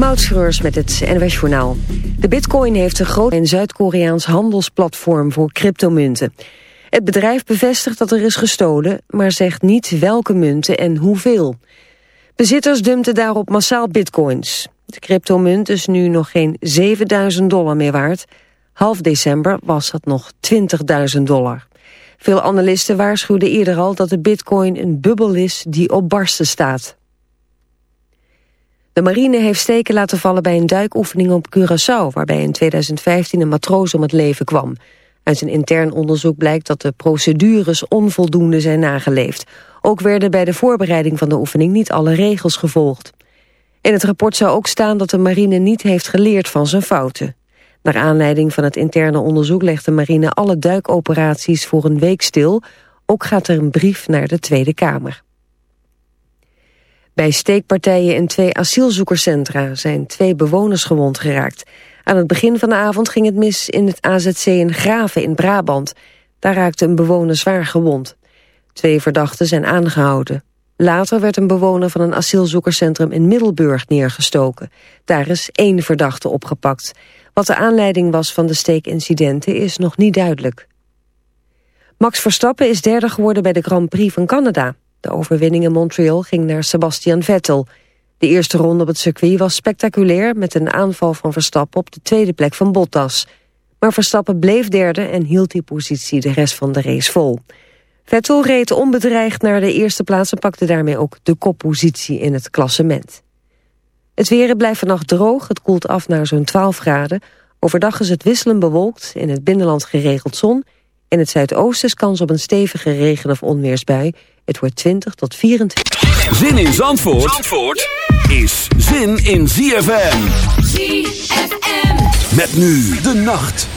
Moutschreurs met het NWS Journaal. De bitcoin heeft een groot en Zuid-Koreaans handelsplatform voor cryptomunten. Het bedrijf bevestigt dat er is gestolen, maar zegt niet welke munten en hoeveel. Bezitters dumpten daarop massaal bitcoins. De cryptomunt is nu nog geen 7000 dollar meer waard. Half december was het nog 20.000 dollar. Veel analisten waarschuwden eerder al dat de bitcoin een bubbel is die op barsten staat. De marine heeft steken laten vallen bij een duikoefening op Curaçao... waarbij in 2015 een matroos om het leven kwam. Uit een intern onderzoek blijkt dat de procedures onvoldoende zijn nageleefd. Ook werden bij de voorbereiding van de oefening niet alle regels gevolgd. In het rapport zou ook staan dat de marine niet heeft geleerd van zijn fouten. Naar aanleiding van het interne onderzoek legt de marine alle duikoperaties voor een week stil. Ook gaat er een brief naar de Tweede Kamer. Bij steekpartijen in twee asielzoekerscentra zijn twee bewoners gewond geraakt. Aan het begin van de avond ging het mis in het AZC in Graven in Brabant. Daar raakte een bewoner zwaar gewond. Twee verdachten zijn aangehouden. Later werd een bewoner van een asielzoekerscentrum in Middelburg neergestoken. Daar is één verdachte opgepakt. Wat de aanleiding was van de steekincidenten is nog niet duidelijk. Max Verstappen is derde geworden bij de Grand Prix van Canada. De overwinning in Montreal ging naar Sebastian Vettel. De eerste ronde op het circuit was spectaculair... met een aanval van Verstappen op de tweede plek van Bottas. Maar Verstappen bleef derde en hield die positie de rest van de race vol. Vettel reed onbedreigd naar de eerste plaats... en pakte daarmee ook de koppositie in het klassement. Het weer blijft vannacht droog, het koelt af naar zo'n 12 graden. Overdag is het wisselend bewolkt, in het binnenland geregeld zon... In het zuidoosten is kans op een stevige regen- of onweersbui. Het wordt 20 tot 24. Zin in Zandvoort, Zandvoort is zin in ZFM. ZFM. Met nu de nacht.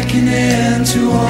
Breaking into to all.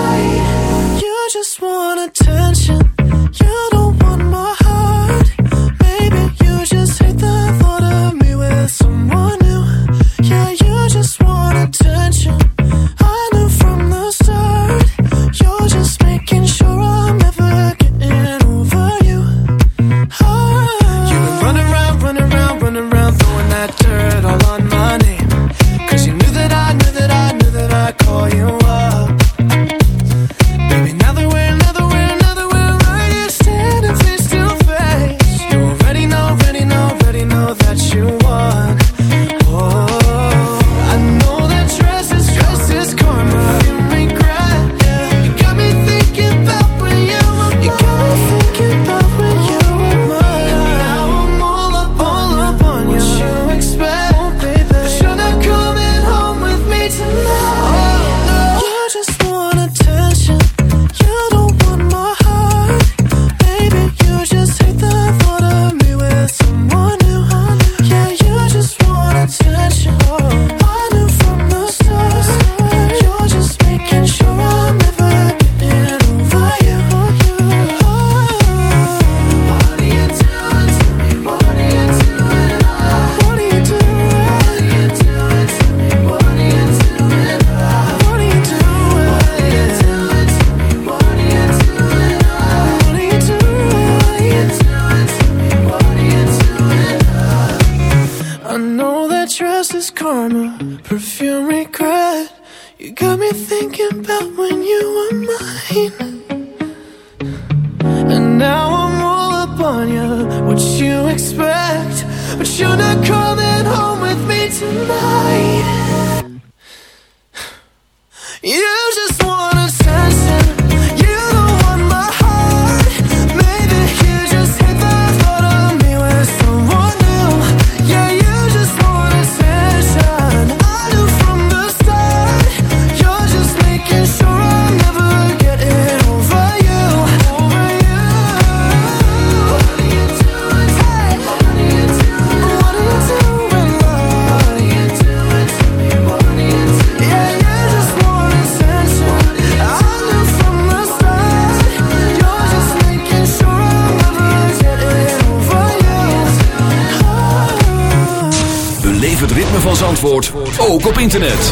Zandvoort ook op internet.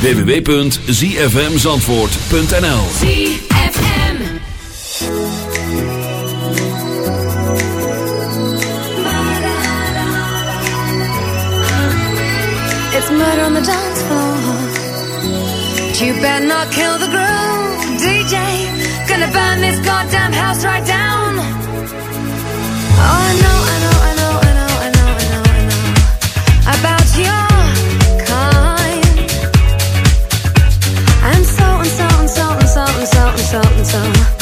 www.zfmzandvoort.nl It's murder on the dance floor. You better not kill the groove DJ Gonna burn this goddamn house right down. Oh no So.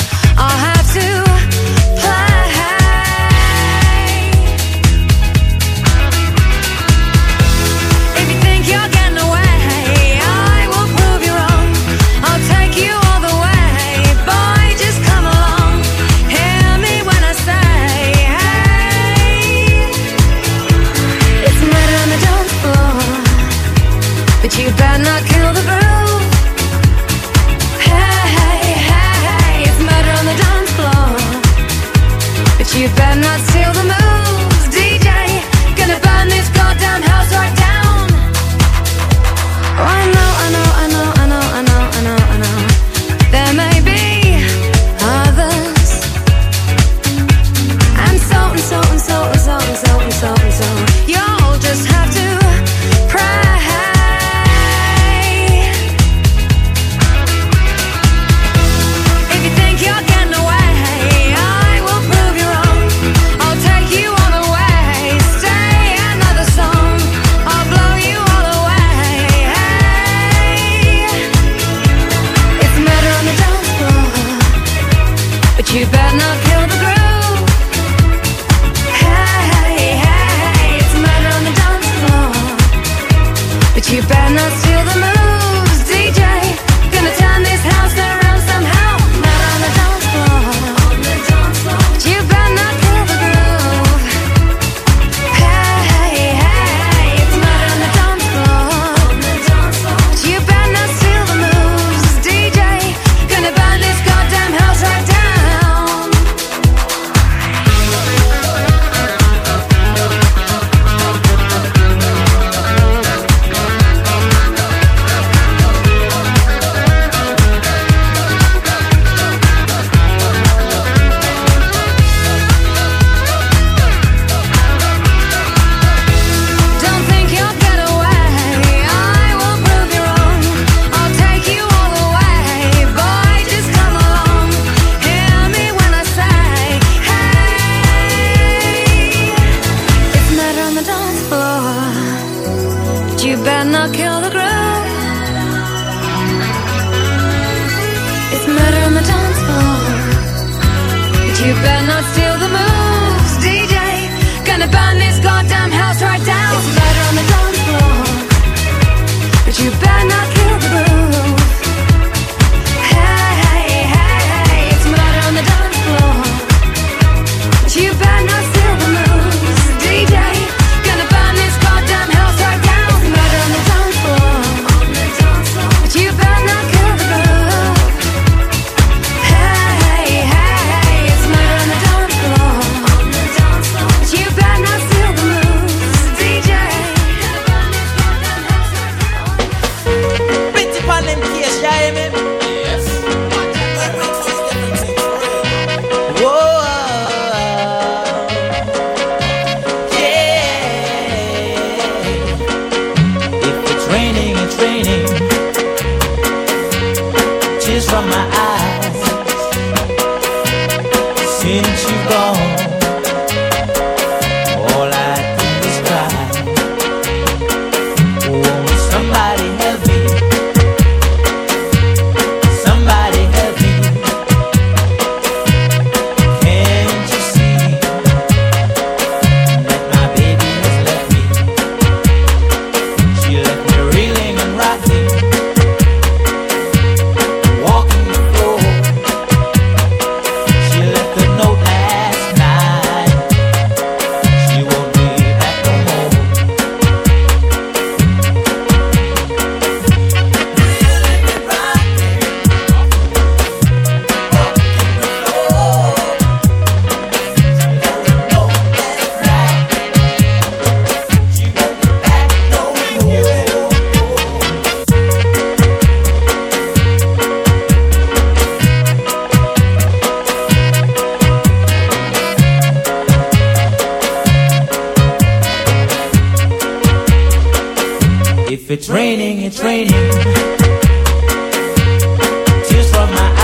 Raining, it's raining. Tears from my eyes.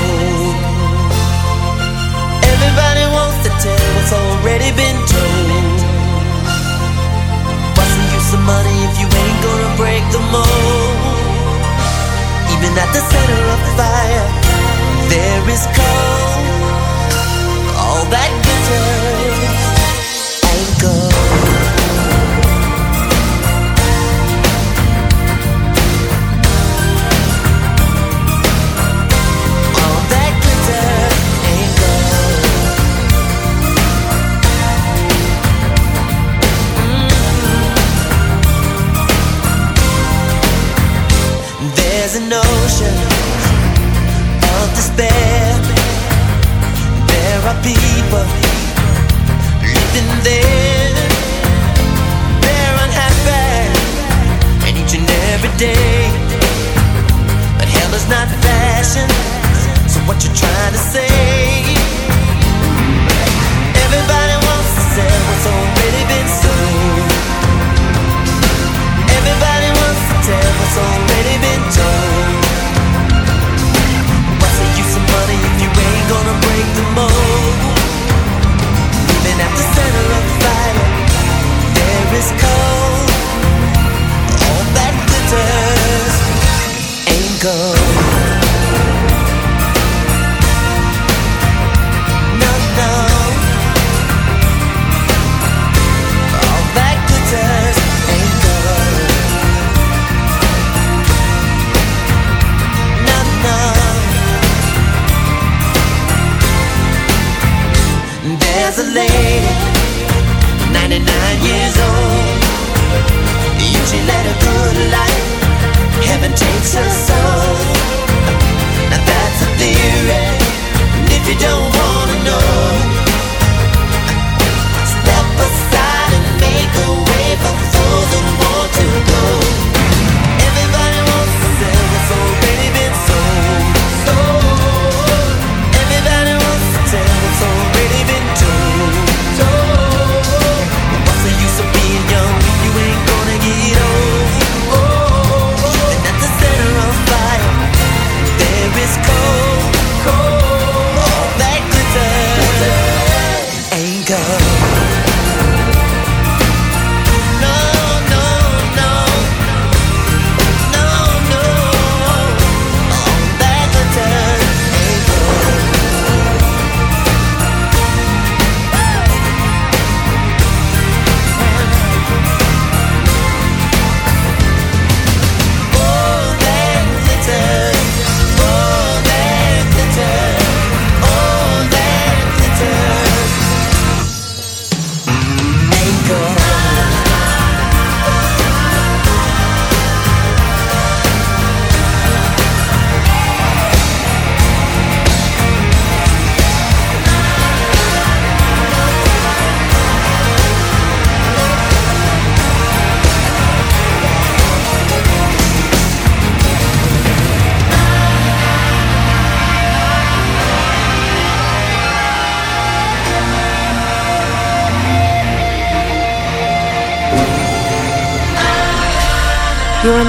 already been told. Bustin' you some money if you ain't gonna break the mold. Even at the center of the fire, there is cold. All that glitters ain't gold.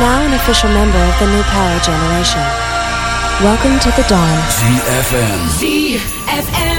now an official member of the New Power Generation. Welcome to the dawn. ZFM. ZFM.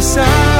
decide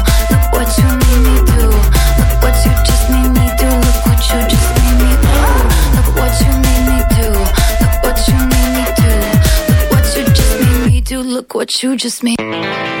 What you just made.